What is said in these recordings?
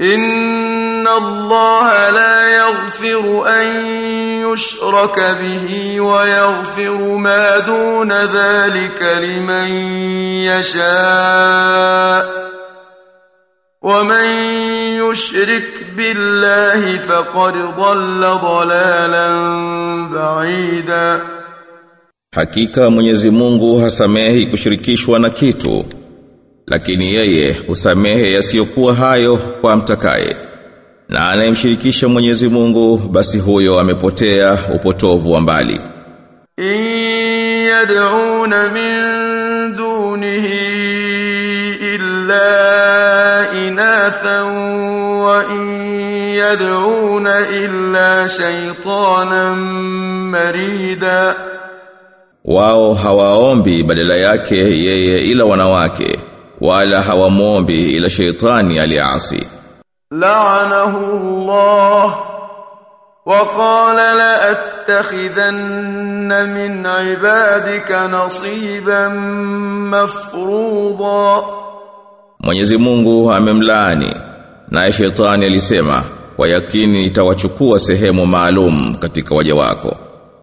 إن الله لا يغفر أن يشرك به ويغفر ما دون ذلك لمن يشاء ومن يشرك بالله فقد ضل ضلالا بعيدا Hakika Mwenyezi Mungu hasamehi na kitu. lakini yeye husamehe yasiyokuwa hayo kwa mtakaye na anayemshirikisha Mwenyezi Mungu basi huyo amepotea upotovu wa mbali. Yad'una min dunihi illa inathan wa yad'una illa shaytanan marida. Wao hawaombi badala yake yeye ila wanawake wala hawamwombi ila sheitani aliasi لعنه الله وقال لأتخذن من عبادك نصيبا مفروضا Mwenyezi Mungu amemlaani naye shetani alisema kwa yakini itawachukua sehemu maalum katika waja wako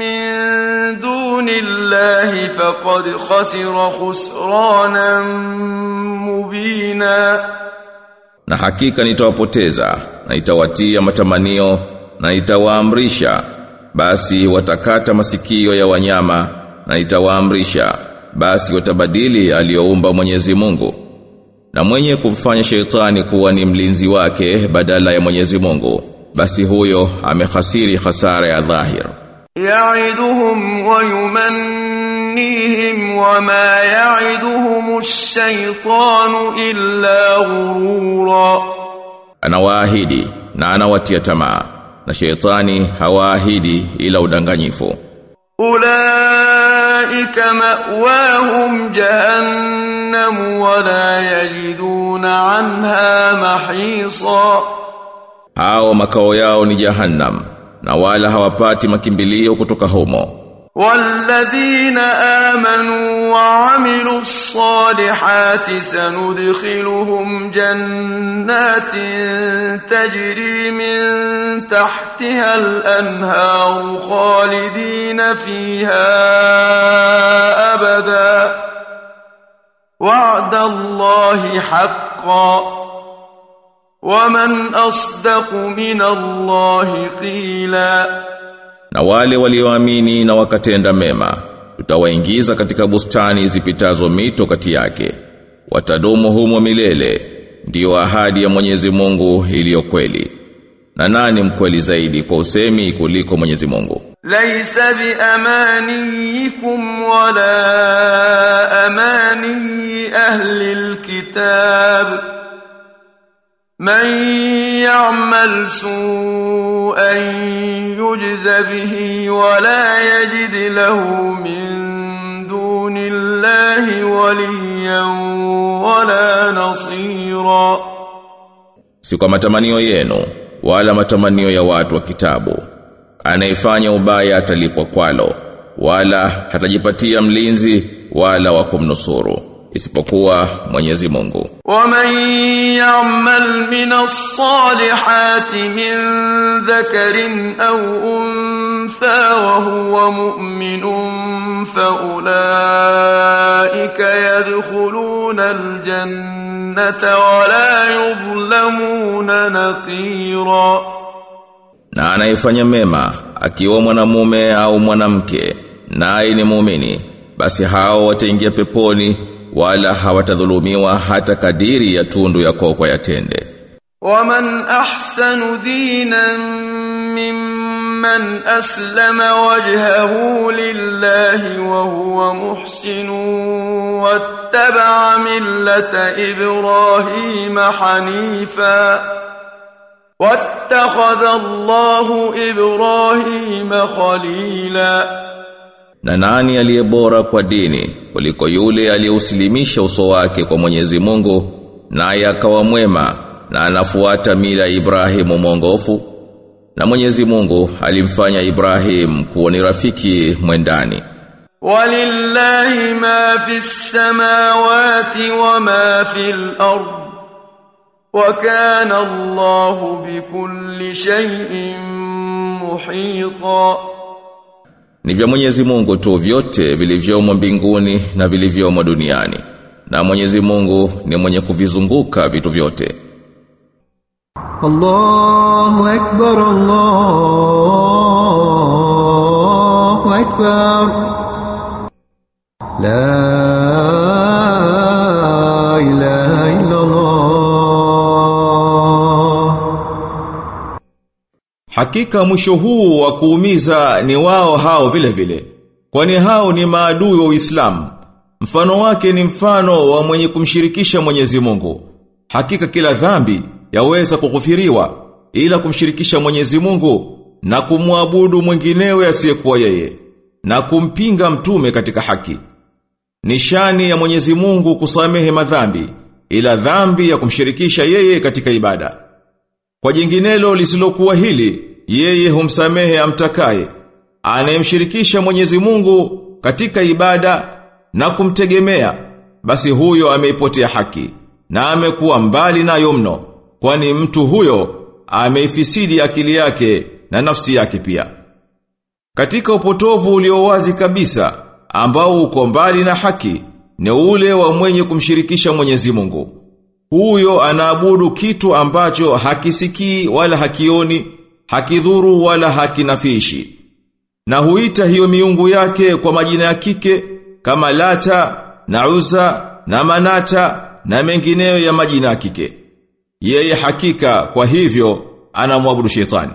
من دون الله فقد خسر خسرانا مبينا na hakika nitawapoteza na itawatia matamanio na itawaamrisha basi watakata masikio ya wanyama na itawaamrisha basi watabadili aliyoumba Mwenyezi Mungu na mwenye kumfanya sheitani kuwa ni mlinzi wake badala ya Mwenyezi Mungu basi huyo amehasiri hasara ya dhahir يعدهم ويمنيهم وما يعدهم الشيطان إلا غرورا anawaahidi na anawatia tamaa na sheitani hawaahidi ila udanganyifu أولئك مأواهم جهنم ولا يجدون عنها محيصا hao makao yao ni jahannam na wala hawapati makimbilio kutoka humo. والذين آمنوا وعملوا الصالحات سندخلهم جنات تجري من تحتها الأنهار خالدين فيها أبدا وعد الله حقا waman asdaqu min Allah qila na wale walioamini na wakatenda mema tutawaingiza katika bustani zipitazo mito kati yake. Watadumu humo milele ndiyo ahadi ya Mwenyezi Mungu iliyo kweli. Na nani mkweli zaidi kwa usemi kuliko Mwenyezi Mungu? Laisa bi amaniyikum wala amani ahli alkitab من يعمل سوءا يجز به ولا يجد له من دون الله وليا ولا نصيرا si kwa matamanio yenu wala matamanio ya watu wa kitabu anayefanya ubaya atalipwa kwalo wala hatajipatia mlinzi wala wa kumnusuru isipokuwa Mwenyezi Mungu ومن يعمل من الصالحات من ذكر أو أنثى وهو مؤمن فأولئك يدخلون الجنة ولا يظلمون نقيرا na anayefanya mema akiwa mwanamume au mwanamke naye ni muumini basi hao wataingia peponi wala hawatadhulumiwa hata kadiri ya tundu ya kokwa yatende waman ahsanu dinan mimman aslama wajhahu lillahi wa huwa muhsinu wattaba'a millata ibrahima hanifa واتخذ الله إبراهيم خليلا na nani aliye bora kwa dini kuliko yule aliyeusilimisha uso wake kwa Mwenyezi Mungu naye akawa mwema na anafuata mila ya Ibrahimu mwongofu na Mwenyezi Mungu alimfanya Ibrahim kuwa ni rafiki mwendani ولله ما في السماوات وما في الأرض وكان الله بكل شيء محيطا Ni vya Mwenyezi Mungu tu vyote vilivyomo mbinguni na vilivyomo duniani. Na Mwenyezi Mungu ni mwenye kuvizunguka vitu vyote. Allahu Akbar Allahu Akbar La ilaha Hakika mwisho huu wa kuumiza ni wao hao vile vile. Kwani hao ni maadui wa Uislamu. Mfano wake ni mfano wa mwenye kumshirikisha Mwenyezi Mungu. Hakika kila dhambi yaweza kukufiriwa ila kumshirikisha Mwenyezi Mungu na kumwabudu mwinginewe asiyekuwa yeye na kumpinga mtume katika haki. Nishani ya Mwenyezi Mungu kusamehe madhambi ila dhambi ya kumshirikisha yeye katika ibada. Kwa jinginelo lisilokuwa hili, yeye humsamehe amtakaye. Anayemshirikisha Mwenyezi Mungu katika ibada na kumtegemea, basi huyo ameipotea haki na amekuwa mbali nayo mno, kwani mtu huyo ameifisidi akili yake na nafsi yake pia. Katika upotovu ulio wazi kabisa ambao uko mbali na haki ni ule wa mwenye kumshirikisha Mwenyezi Mungu. Huyo anaabudu kitu ambacho hakisikii wala hakioni, hakidhuru wala hakinafishi. Na huita hiyo miungu yake kwa majina ya kike kama Lata na Uza na Manata na mengineyo ya majina ya kike. Yeye hakika kwa hivyo anamwabudu shetani.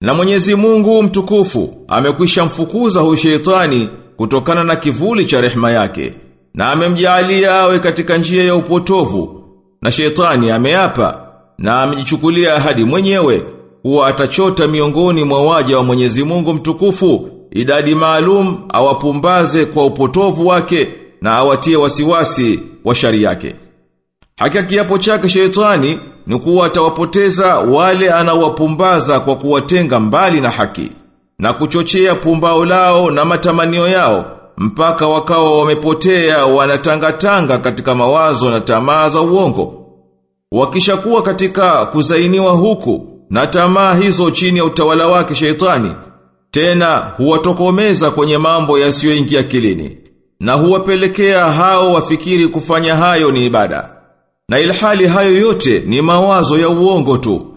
Na Mwenyezi Mungu mtukufu amekwisha mfukuza huyu shetani kutokana na kivuli cha rehema yake na amemjalia awe katika njia ya upotovu na shetani ameapa na amejichukulia ahadi mwenyewe kuwa atachota miongoni mwa waja wa Mwenyezi Mungu mtukufu idadi maalum awapumbaze kwa upotovu wake na awatie wasiwasi wa shari yake. Hakika kiapo chake shetani ni kuwa atawapoteza wale anawapumbaza kwa kuwatenga mbali na haki na kuchochea pumbao lao na matamanio yao mpaka wakawa wamepotea wanatangatanga katika mawazo na tamaa za uongo. Wakishakuwa katika kuzainiwa huku na tamaa hizo chini ya utawala wake sheitani tena huwatokomeza kwenye mambo yasiyoingia kilini na huwapelekea hao wafikiri kufanya hayo ni ibada. Na ilhali hayo yote ni mawazo ya uongo tu.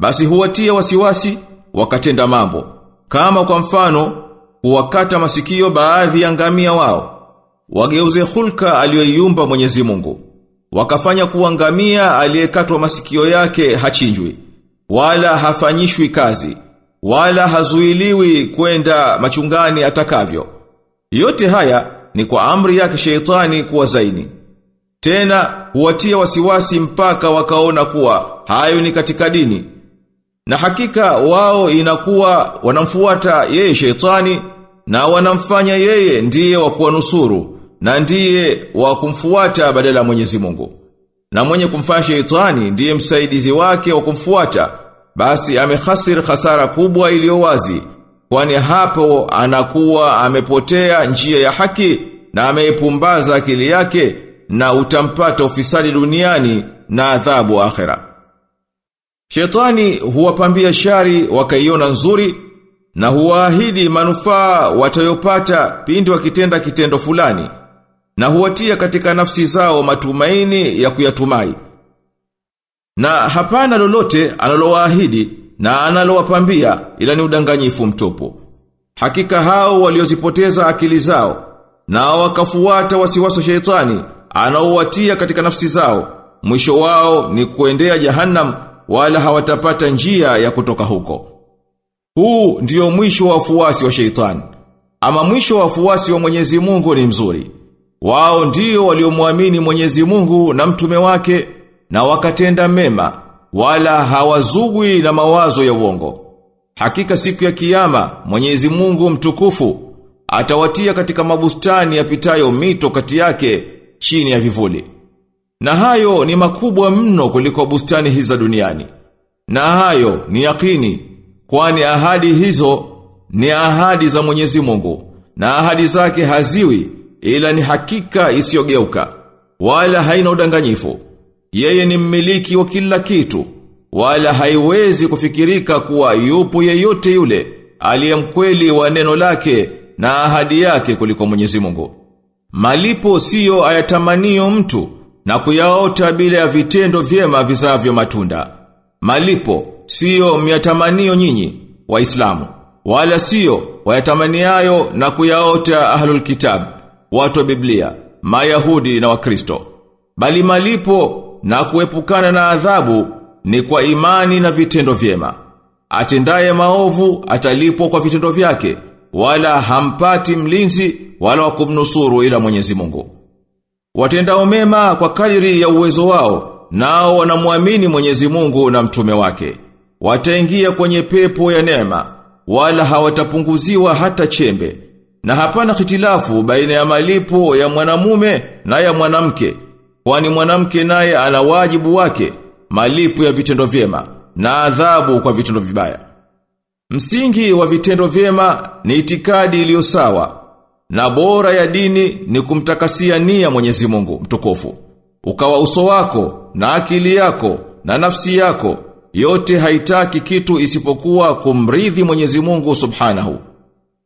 Basi huwatia wasiwasi wakatenda mambo. Kama kwa mfano huwakata masikio baadhi ya ngamia wao. Wageuze hulka aliyoiumba Mwenyezi Mungu. Wakafanya kuwa ngamia aliyekatwa masikio yake hachinjwi wala hafanyishwi kazi wala hazuiliwi kwenda machungani atakavyo. Yote haya ni kwa amri yake sheitani kuwa zaini. Tena huwatia wasiwasi mpaka wakaona kuwa hayo ni katika dini. Na hakika wao inakuwa wanamfuata yeye sheitani na wanamfanya yeye ndiye wa kuwanusuru na ndiye wa kumfuata badala ya Mwenyezi Mungu. Na mwenye kumfanya sheitani ndiye msaidizi wake wa kumfuata, basi amehasir hasara kubwa iliyo wazi, kwani hapo anakuwa amepotea njia ya haki na ameipumbaza akili yake na utampata ufisadi duniani na adhabu akhera. Shetani huwapambia shari wakaiona nzuri na huwaahidi manufaa watayopata pindi wakitenda kitendo fulani na huwatia katika nafsi zao matumaini ya kuyatumai. Na hapana lolote analowaahidi na analowapambia ila ni udanganyifu mtupu. Hakika hao waliozipoteza akili zao na wakafuata wasiwasi wa shetani anaowatia katika nafsi zao mwisho wao ni kuendea jahannam wala hawatapata njia ya kutoka huko. Huu ndiyo mwisho wa wafuasi wa sheitani. Ama mwisho wa wafuasi wa Mwenyezi Mungu ni mzuri. Wao ndio waliomwamini Mwenyezi Mungu na mtume wake na wakatenda mema wala hawazugwi na mawazo ya uongo. Hakika siku ya kiyama Mwenyezi Mungu mtukufu atawatia katika mabustani yapitayo mito kati yake chini ya vivuli. Na hayo ni makubwa mno kuliko bustani hizo duniani. Na hayo ni yakini, kwani ahadi hizo ni ahadi za Mwenyezi Mungu, na ahadi zake haziwi ila ni hakika isiyogeuka, wala haina udanganyifu. Yeye ni mmiliki wa kila kitu, wala haiwezi kufikirika kuwa yupo yeyote yule aliyemkweli wa neno lake na ahadi yake kuliko Mwenyezi Mungu. Malipo siyo ayatamanio mtu na kuyaota bila ya vitendo vyema vizavyo matunda. Malipo siyo myatamanio nyinyi waislamu wala siyo wayatamaniayo na kuyaota ahlul kitab watu wa Biblia Mayahudi na Wakristo bali malipo na kuepukana na adhabu ni kwa imani na vitendo vyema atendaye maovu atalipwa kwa vitendo vyake wala hampati mlinzi wala wakumnusuru ila Mwenyezi Mungu Watendao mema kwa kadiri ya uwezo wao, nao wanamwamini Mwenyezi Mungu na mtume wake. Wataingia kwenye pepo ya neema, wala hawatapunguziwa hata chembe. Na hapana hitilafu baina ya malipo ya mwanamume na ya mwanamke, kwani mwanamke naye ana wajibu wake, malipo ya vitendo vyema na adhabu kwa vitendo vibaya. Msingi wa vitendo vyema ni itikadi iliyo sawa na bora ya dini ni kumtakasia nia Mwenyezi Mungu mtukufu. Ukawa uso wako na akili yako na nafsi yako yote haitaki kitu isipokuwa kumridhi Mwenyezi Mungu Subhanahu.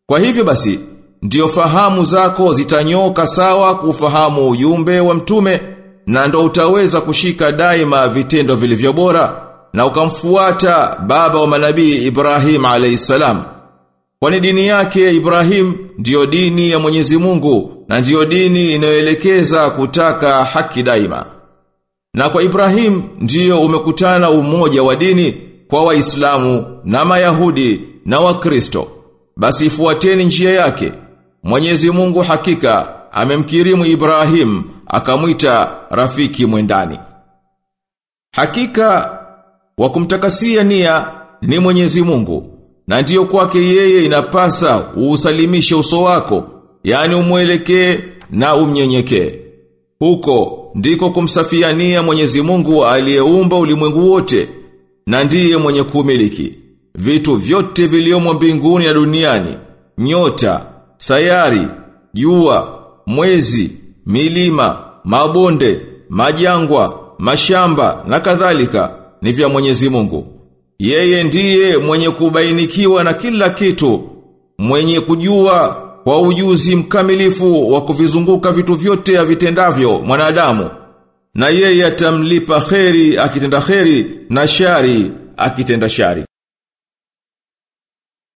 Kwa hivyo basi ndiyo fahamu zako zitanyoka sawa kufahamu ujumbe wa mtume na ndo utaweza kushika daima vitendo vilivyo bora na ukamfuata baba wa manabii Ibrahim alayhisalam. Kwani dini yake Ibrahim ndiyo dini ya Mwenyezi Mungu na ndiyo dini inayoelekeza kutaka haki daima. Na kwa Ibrahim ndiyo umekutana umoja wa dini kwa Waislamu na Mayahudi na Wakristo. Basi ifuateni njia yake. Mwenyezi Mungu hakika amemkirimu Ibrahim akamwita rafiki mwendani. Hakika wa kumtakasia nia ni Mwenyezi Mungu. Na ndiyo kwake yeye inapasa usalimishe uso wako, yani umwelekee na umnyenyekee. Huko ndiko kumsafiania Mwenyezi Mungu aliyeumba ulimwengu wote na ndiye mwenye kumiliki vitu vyote viliomo mbinguni na duniani, nyota, sayari, jua, mwezi, milima, mabonde, majangwa, mashamba na kadhalika ni vya Mwenyezi Mungu. Yeye ndiye mwenye kubainikiwa na kila kitu, mwenye kujua kwa ujuzi mkamilifu wa kuvizunguka vitu vyote avitendavyo mwanadamu. Na yeye atamlipa kheri akitenda kheri na shari akitenda shari.